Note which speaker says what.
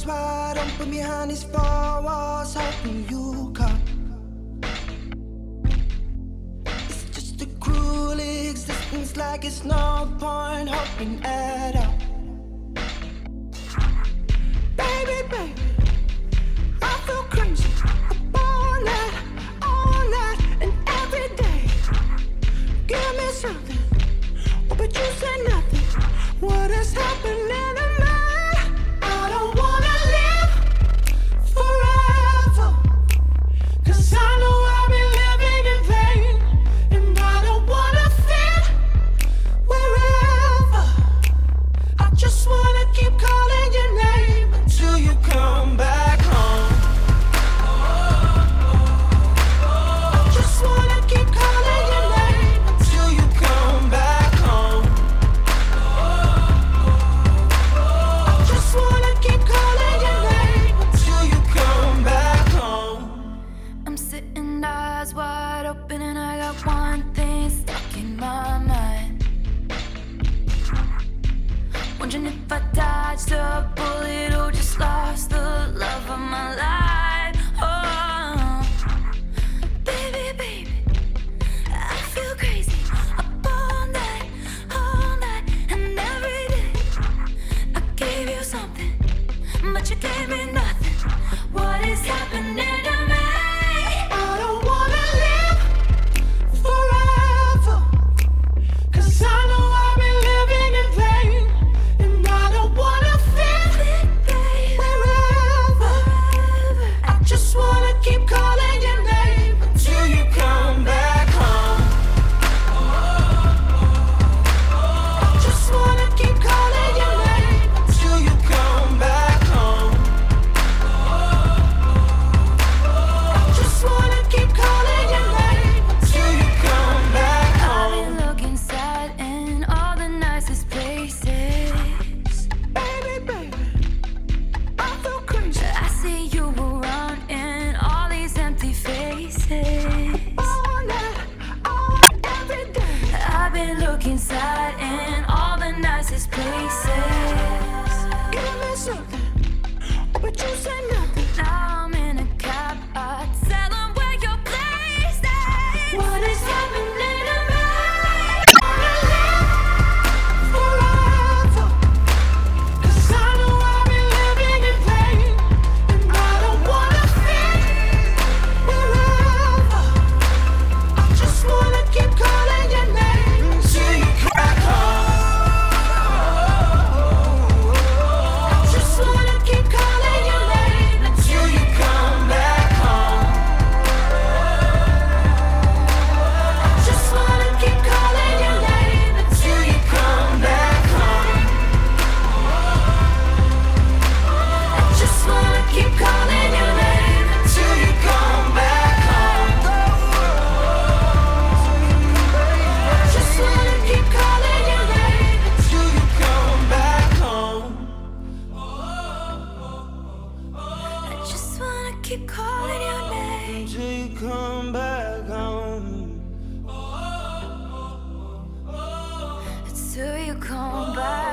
Speaker 1: arms wide open behind these four walls, hoping you come. It's just a cruel existence, like it's no point hoping at all. charging it keep calling your name until you come back home. Until you come back.